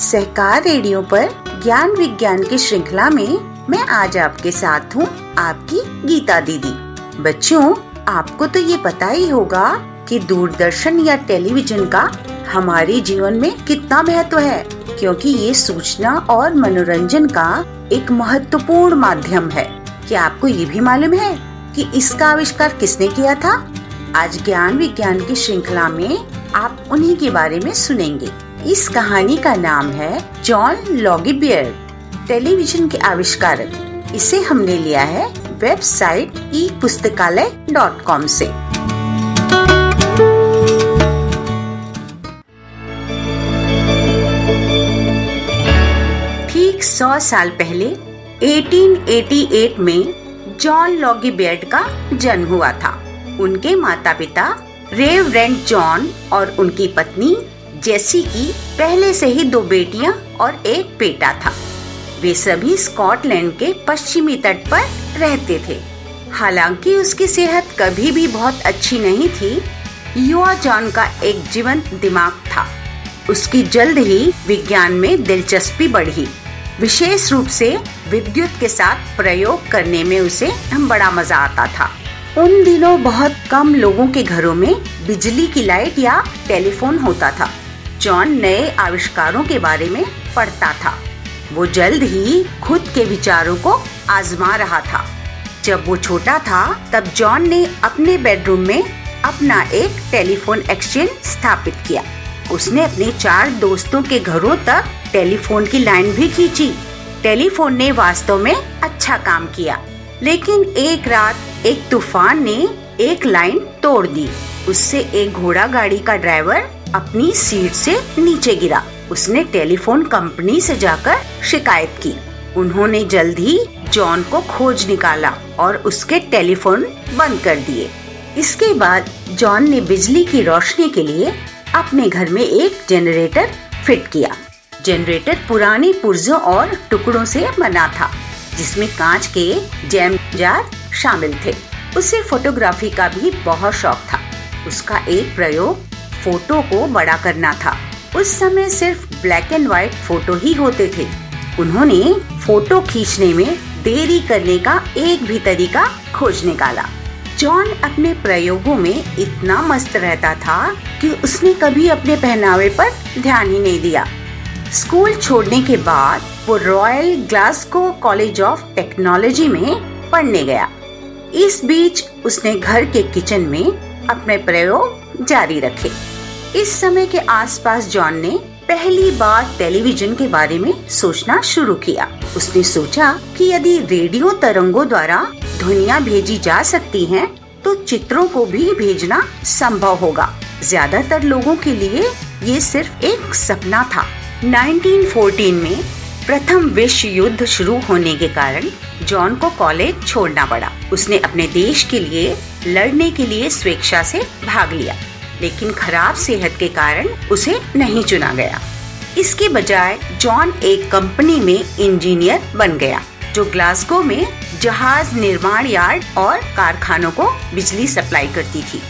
सहकार radio पर ज्ञान विज्ञान की श्रृंखला में मैं आज आपके साथ हूँ, आपकी गीता दीदी। बच्चों, आपको तो ये पता ही होगा कि दूरदर्शन या टेलीविज़न का हमारे जीवन में कितना महत्व है, क्योंकि ये सूचना और मनोरंजन का एक महत्वपूर्ण माध्यम है। क्या आपको ये भी मालूम है कि इसका आविष्कार किसने किया था? आज ज्ञान विज्ञान की श्रृंखला में आप उन्हीं के बारे में सुनेंगे। इस कहानी का नाम है जॉन लॉगीबियर, टेलीविज़न के आविष्कारक इसे हमने लिया है वेबसाइट ई पुस्तकालय डॉट कॉम ऐसी ठीक सौ साल पहले 1888 में जॉन लॉगी का जन्म हुआ था। उनके माता पिता रेव रेंट जॉन और उनकी पत्नी जेसी की पहले से ही दो बेटियाँ और एक बेटा था। वे सभी स्कॉटलैंड के पश्चिमी तट पर रहते थे। हालाँकि उसकी सेहत कभी भी बहुत अच्छी नहीं थी, युवा जॉन का एक जीवंत दिमाग था। उसकी जल्द ही विज्ञान में दिलचस्पी बढ़ी। विशेष रूप से विद्युत के साथ प्रयोग करने में उसे बड़ा मज़ा आता था। उन दिनों बहुत कम लोगों के घरों में बिजली की लाइट या टेलीफोन होता था। जॉन नए आविष्कारों के बारे में पढ़ता था। वो जल्द ही खुद के विचारों को आजमा रहा था। जब वो छोटा था, तब जॉन ने अपने बेडरूम में अपना एक टेलीफोन एक्सचेंज स्थापित किया। उसने अपने चार दोस्तों के घरों तक टेलीफोन की लाइन भी खींची। टेलीफोन ने वास्तव में अच्छा काम किया, लेकिन एक रात एक तूफ़ान ने एक लाइन तोड़ दी। उससे एक घोड़ा गाड़ी का ड्राइवर अपनी सीट से नीचे गिरा। उसने टेलीफोन कंपनी से जाकर शिकायत की। उन्होंने जल्द ही जॉन को खोज निकाला और उसके टेलीफोन बंद कर दिए। इसके बाद जॉन ने बिजली की रोशनी के लिए अपने घर में एक जनरेटर फिट किया। जनरेटर पुरानी पुर्जों और टुकड़ों से बना था, जिसमें कांच के जैम जार शामिल थे। उसे फोटोग्राफी का भी बहुत शौक था। उसका एक प्रयोग फ़ोटो को बड़ा करना था। उस समय सिर्फ़ ब्लैक एंड व्हाइट फ़ोटो ही होते थे। उन्होंने फ़ोटो खींचने में देरी करने का एक भी तरीका खोज निकाला। जॉन अपने प्रयोगों में इतना मस्त रहता था कि उसने कभी अपने पहनावे पर ध्यान ही नहीं दिया। स्कूल छोड़ने के बाद वो royal Glasgow college of technology में पढ़ने गया। इस बीच उसने घर के किचन में अपने प्रयोग जारी रखे। इस समय के आसपास जॉन ने पहली बार टेलीविज़न के बारे में सोचना शुरू किया। उसने सोचा कि यदि रेडियो तरंगों द्वारा ध्वनिया भेजी जा सकती हैं, तो चित्रों को भी भेजना संभव होगा। ज़्यादातर लोगों के लिए ये सिर्फ़ एक सपना था। 1914 में प्रथम विश्व युद्ध शुरू होने के कारण जॉन को कॉलेज छोड़ना पड़ा। उसने अपने देश के लिए लड़ने के लिए स्वेच्छा से भाग लिया, लेकिन खराब सेहत के कारण उसे नहीं चुना गया। इसके बजाय जॉन एक कंपनी में इंजीनियर बन गया, जो ग्लासगो में जहाज़ निर्माण यार्ड और कारखानों को बिजली सप्लाई करती थी।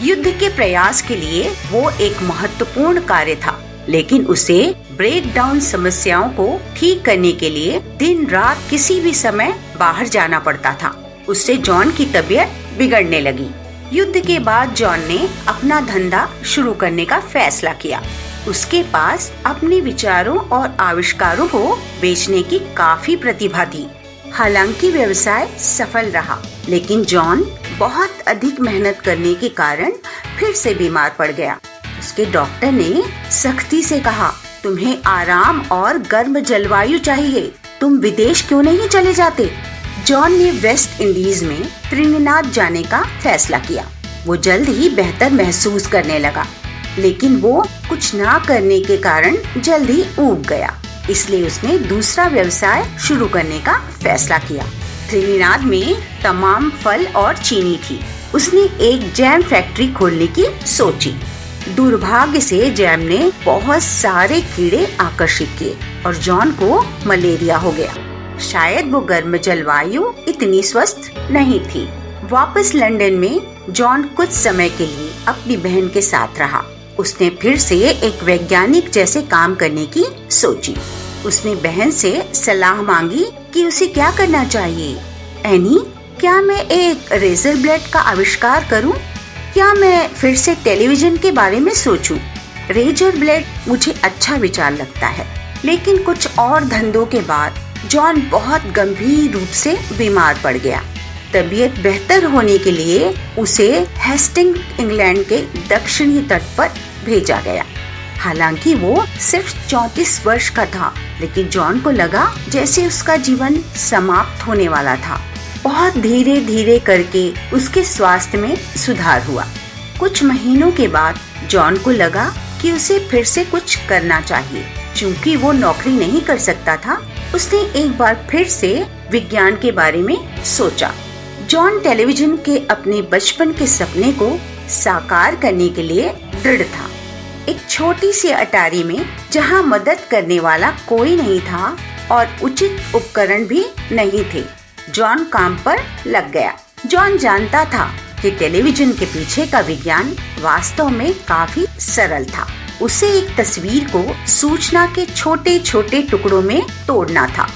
युद्ध के प्रयास के लिए वो एक महत्वपूर्ण कार्य था, लेकिन उसे ब्रेक डाउन समस्याओं को ठीक करने के लिए दिन रात किसी भी समय बाहर जाना पड़ता था। उससे जॉन की तबीयत बिगड़ने लगी। युद्ध के बाद जॉन ने अपना धंधा शुरू करने का फैसला किया। उसके पास अपने विचारों और आविष्कारों को बेचने की काफ़ी प्रतिभा थी। हालाँकि व्यवसाय सफल रहा, लेकिन जॉन बहुत अधिक मेहनत करने के कारण फिर से बीमार पड़ गया। उसके डॉक्टर ने सख्ती से कहा, तुम्हें आराम और गर्म जलवायु चाहिए। तुम विदेश क्यों नहीं चले जाते? जॉन ने वेस्ट इंडीज में त्रिनिनाद जाने का फैसला किया। वो जल्द ही बेहतर महसूस करने लगा, लेकिन वो कुछ ना करने के कारण जल्द ही ऊब गया। इसलिए उसने दूसरा व्यवसाय शुरू करने का फैसला किया। त्रिनिनाद में तमाम फल और चीनी थी। उसने एक जैम फैक्ट्री खोलने की सोची। दुर्भाग्य से जैम ने बहुत सारे कीड़े आकर्षित किए और जॉन को मलेरिया हो गया। शायद वो गर्म जलवायु इतनी स्वस्थ नहीं थी वापस लंदन में जॉन कुछ समय के लिए अपनी बहन के साथ रहा उसने फिर से एक वैज्ञानिक जैसे काम करने की सोची उसने बहन से सलाह मांगी कि उसे क्या करना चाहिए एनी, क्या मैं एक रेजर ब्लेड का आविष्कार करूँ? क्या मैं फिर से टेलीविज़न के बारे में सोचूं? रेजर ब्लेड मुझे अच्छा विचार लगता है, लेकिन कुछ और धंधों के बाद जॉन बहुत गंभीर रूप से बीमार पड़ गया। तबीयत बेहतर होने के लिए उसे हेस्टिंग, इंग्लैंड के दक्षिणी तट पर भेजा गया। हालाँकि वो सिर्फ़ चौतीस वर्ष का था, लेकिन जॉन को लगा जैसे उसका जीवन समाप्त होने वाला था। बहुत धीरे धीरे करके उसके स्वास्थ्य में सुधार हुआ। कुछ महीनों के बाद जॉन को लगा कि उसे फिर से कुछ करना चाहिए, क्योंकि वो नौकरी नहीं कर सकता था। उसने एक बार फिर से विज्ञान के बारे में सोचा। जॉन टेलीविज़न के अपने बचपन के सपने को साकार करने के लिए दृढ़ था। एक छोटी सी अटारी में जहाँ मदद करने वाला कोई नहीं था और उचित उपकरण भी नहीं थे, जॉन काम पर लग गया। जॉन जानता था कि टेलीविज़न के पीछे का विज्ञान वास्तव में काफ़ी सरल था। उसे एक तस्वीर को सूचना के छोटे छोटे टुकड़ों में तोड़ना था।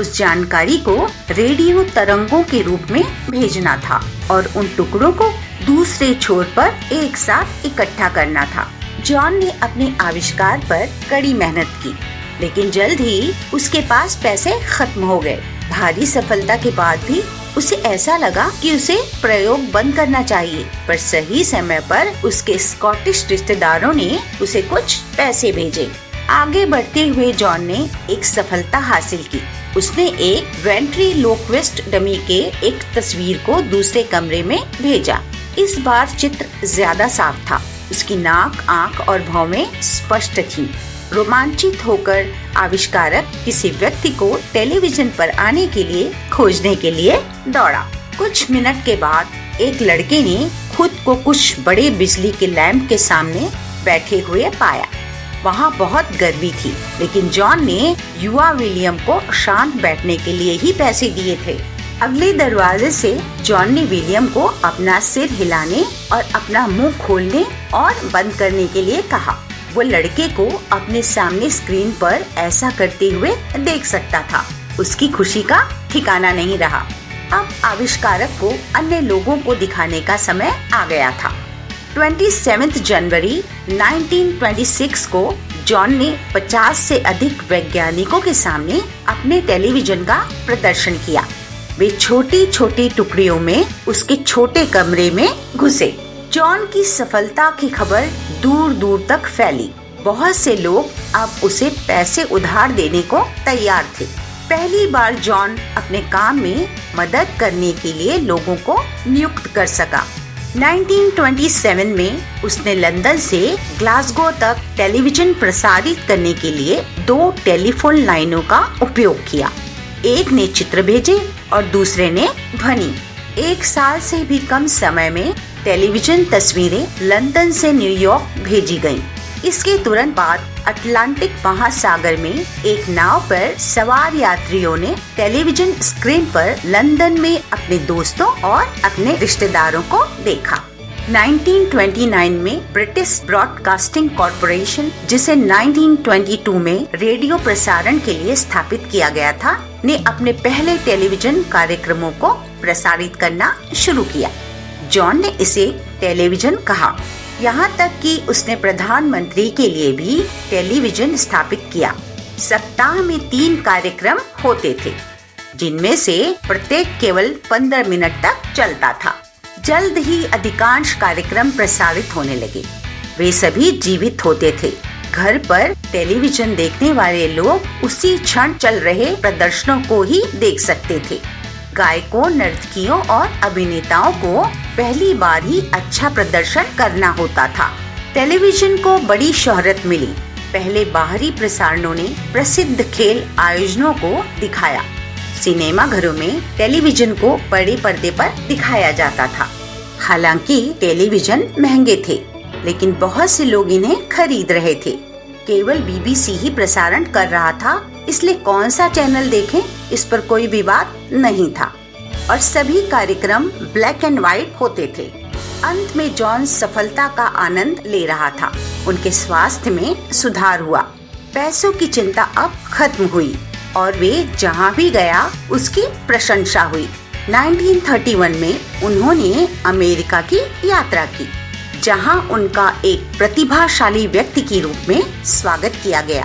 उस जानकारी को रेडियो तरंगों के रूप में भेजना था और उन टुकड़ों को दूसरे छोर पर एक साथ इकट्ठा करना था। जॉन ने अपने आविष्कार पर कड़ी मेहनत की, लेकिन जल्द ही उसके पास पैसे खत्म हो गए। भारी सफलता के बाद भी उसे ऐसा लगा कि उसे प्रयोग बंद करना चाहिए, पर सही समय पर उसके स्कॉटिश रिश्तेदारों ने उसे कुछ पैसे भेजे। आगे बढ़ते हुए जॉन ने एक सफलता हासिल की। उसने एक वेंट्री लोक्विस्ट डमी के एक तस्वीर को दूसरे कमरे में भेजा। इस बार चित्र ज़्यादा साफ़ था। उसकी नाक, आँख और भौवें स्पष्ट थीं। रोमांचित होकर आविष्कारक किसी व्यक्ति को टेलीविज़न पर आने के लिए खोजने के लिए दौड़ा। कुछ मिनट के बाद एक लड़के ने खुद को कुछ बड़े बिजली के लैंप के सामने बैठे हुए पाया। वहाँ बहुत गर्मी थी, लेकिन जॉन ने युवा विलियम को शांत बैठने के लिए ही पैसे दिए थे। अगले दरवाजे से जॉन ने विलियम को अपना सिर हिलाने और अपना मुँह खोलने और बंद करने के लिए कहा। वो लड़के को अपने सामने स्क्रीन पर ऐसा करते हुए देख सकता था। उसकी खुशी का ठिकाना नहीं रहा। अब आविष्कारक को अन्य लोगों को दिखाने का समय आ गया था। 27 जनवरी 1926 को जॉन ने 50 से अधिक वैज्ञानिकों के सामने अपने टेलीविज़न का प्रदर्शन किया। वे छोटी छोटी टुकड़ियों में उसके छोटे कमरे में घुसे। जॉन की सफलता की खबर दूर दूर तक फैली। बहुत से लोग अब उसे पैसे उधार देने को तैयार थे। पहली बार जॉन अपने काम में मदद करने के लिए लोगों को नियुक्त कर सका। 1927 में उसने लंदन से ग्लासगो तक टेलीविज़न प्रसारित करने के लिए दो टेलीफोन लाइनों का उपयोग किया। एक ने चित्र भेजे और दूसरे ने ध्वनि। एक साल से भी कम समय में टेलीविज़न तस्वीरें लंदन से न्यूयॉर्क भेजी गई इसके तुरंत बाद अटलांटिक महासागर में एक नाव पर सवार यात्रियों ने टेलीविज़न स्क्रीन पर लंदन में अपने दोस्तों और अपने रिश्तेदारों को देखा। 1929 में ब्रिटिश ब्रॉडकास्टिंग कॉरपोरेशन, जिसे 1922 में रेडियो प्रसारण के लिए स्थापित किया गया था, ने अपने पहले टेलीविज़न कार्यक्रमों को प्रसारित करना शुरू किया। जॉन ने इसे टेलीविज़न कहा। यहाँ तक कि उसने प्रधानमंत्री के लिए भी टेलीविज़न स्थापित किया। सप्ताह में तीन कार्यक्रम होते थे, जिनमें से प्रत्येक केवल पंद्रह मिनट तक चलता था। जल्द ही अधिकांश कार्यक्रम प्रसारित होने लगे। वे सभी जीवित होते थे। घर पर टेलीविज़न देखने वाले लोग उसी क्षण चल रहे प्रदर्शनों को ही देख सकते थे। गायकों, नर्तकियों और अभिनेताओं को पहली बार ही अच्छा प्रदर्शन करना होता था। टेलीविज़न को बड़ी शोहरत मिली। पहले बाहरी प्रसारणों ने प्रसिद्ध खेल आयोजनों को दिखाया। सिनेमा घरों में टेलीविज़न को बड़े पर्दे पर दिखाया जाता था। हालाँकि टेलीविज़न महँगे थे, लेकिन बहुत से लोग इन्हें खरीद रहे थे। केवल बीबीसी ही प्रसारण कर रहा था इसलिए कौन सा चैनल देखें, इस पर कोई विवाद नहीं था। और सभी कार्यक्रम ब्लैक एंड व्हाइट होते थे। अंत में जॉन सफलता का आनंद ले रहा था। उनके स्वास्थ्य में सुधार हुआ। पैसों की चिंता अब खत्म हुई। और वे जहाँ भी गया, उसकी प्रशंसा हुई। 1931 में उन्होंने अमेरिका की यात्रा की, जहाँ उनका एक प्रतिभाशाली व्यक्ति के रूप में स्वागत किया गया।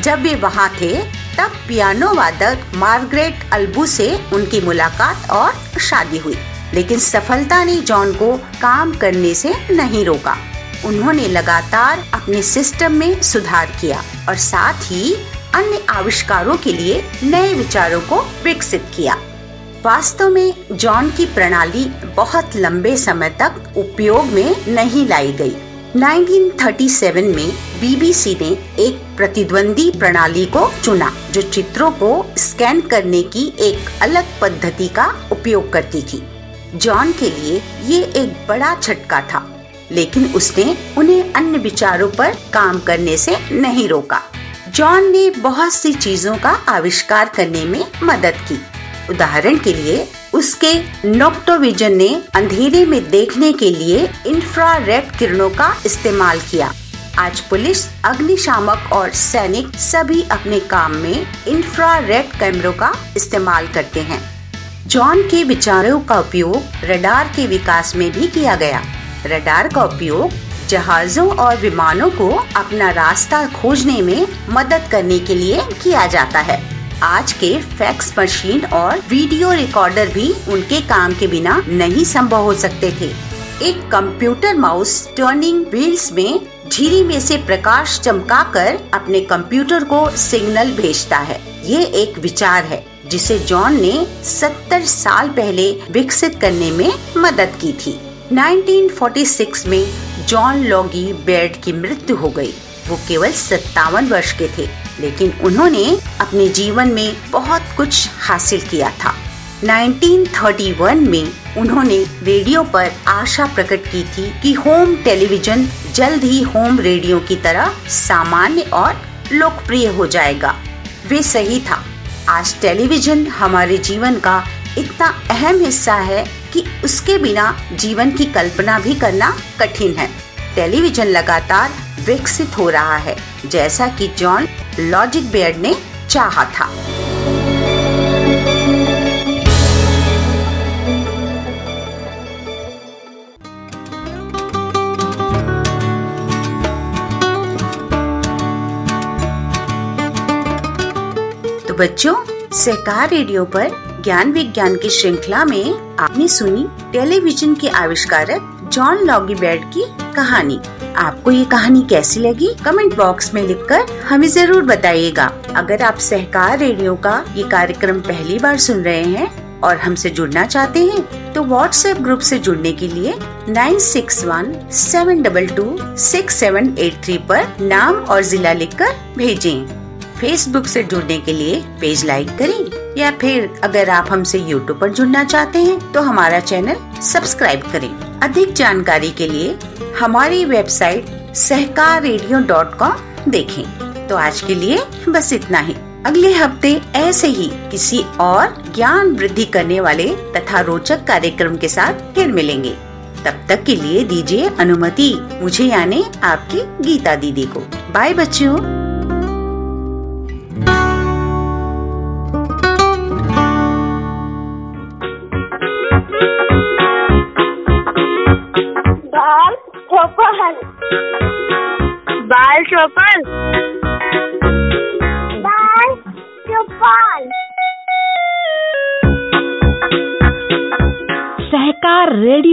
जब वे वहाँ थे, तब पियानो वादक मार्गरेट अल्बू से उनकी मुलाकात और शादी हुई। लेकिन सफलता ने जॉन को काम करने से नहीं रोका। उन्होंने लगातार अपने सिस्टम में सुधार किया और साथ ही अन्य आविष्कारों के लिए नए विचारों को विकसित किया। वास्तव में, जॉन की प्रणाली बहुत लंबे समय तक उपयोग में नहीं लाई गई। 1937 में बीबीसी ने एक प्रतिद्वंदी प्रणाली को चुना, जो चित्रों को स्कैन करने की एक अलग पद्धति का उपयोग करती थी। जॉन के लिए ये एक बड़ा झटका था, लेकिन उसने उन्हें अन्य विचारों पर काम करने से नहीं रोका। जॉन ने बहुत सी चीज़ों का आविष्कार करने में मदद की। उदाहरण के लिए उसके नोक्टोविजन ने अंधेरे में देखने के लिए इंफ्रारेड किरणों का इस्तेमाल किया। आज पुलिस, अग्निशामक और सैनिक सभी अपने काम में इंफ्रारेड कैमरों का इस्तेमाल करते हैं। जॉन के विचारों का उपयोग रडार के विकास में भी किया गया। रडार का उपयोग जहाजों और विमानों को अपना रास्ता खोजने में मदद करने के लिए किया जाता है। आज के फैक्स मशीन और वीडियो रिकॉर्डर भी उनके काम के बिना नहीं संभव हो सकते थे। एक कंप्यूटर माउस टर्निंग व्हील्स में झिरी में से प्रकाश चमकाकर अपने कंप्यूटर को सिग्नल भेजता है। ये एक विचार है, जिसे जॉन ने 70 साल पहले विकसित करने में मदद की थी। 1946 में जॉन लॉगी बेड की मृत्यु हो गई। वो केवल सत्तावन वर्ष के थे, लेकिन उन्होंने अपने जीवन में बहुत कुछ हासिल किया था। 1931 में उन्होंने रेडियो पर आशा प्रकट की थी कि होम टेलीविज़न जल्द ही होम रेडियो की तरह सामान्य और लोकप्रिय हो जाएगा। वे सही था। आज टेलीविज़न हमारे जीवन का इतना अहम हिस्सा है कि उसके बिना जीवन की कल्पना भी करना कठिन है। टेलीविज़न लगातार विकसित हो रहा है, जैसा कि जॉन लॉजिक बेयर्ड ने चाहा था। तो बच्चों, सहकार रेडियो पर ज्ञान विज्ञान की श्रृंखला में आपने सुनी टेलीविज़न के आविष्कारक जॉन लॉगी बेड की कहानी। आपको ये कहानी कैसी लगी? कमेंट बॉक्स में लिखकर हमें ज़रूर बताइएगा। अगर आप सहकार रेडियो का ये कार्यक्रम पहली बार सुन रहे हैं और हमसे जुड़ना चाहते हैं तो व्हाट्सएप ग्रुप से जुड़ने के लिए nine six one seven double two six seven eight three पर नाम और जिला लिखकर भेजें। फेसबुक से जुड़ने के लिए पेज लाइक करें। या फिर अगर आप हमसे यूट्यूब पर जुड़ना चाहते हैं तो हमारा चैनल सब्सक्राइब करें। अधिक जानकारी के लिए हमारी website Sahkar radio dot com देखें। तो आज के लिए बस इतना ही। अगले हफ़्ते ऐसे ही किसी और ज्ञान वृद्धि करने वाले तथा रोचक कार्यक्रम के साथ फिर मिलेंगे। तब तक के लिए दीजिए अनुमति। मुझे यानी आपकी गीता दीदी को। बाय बच्चों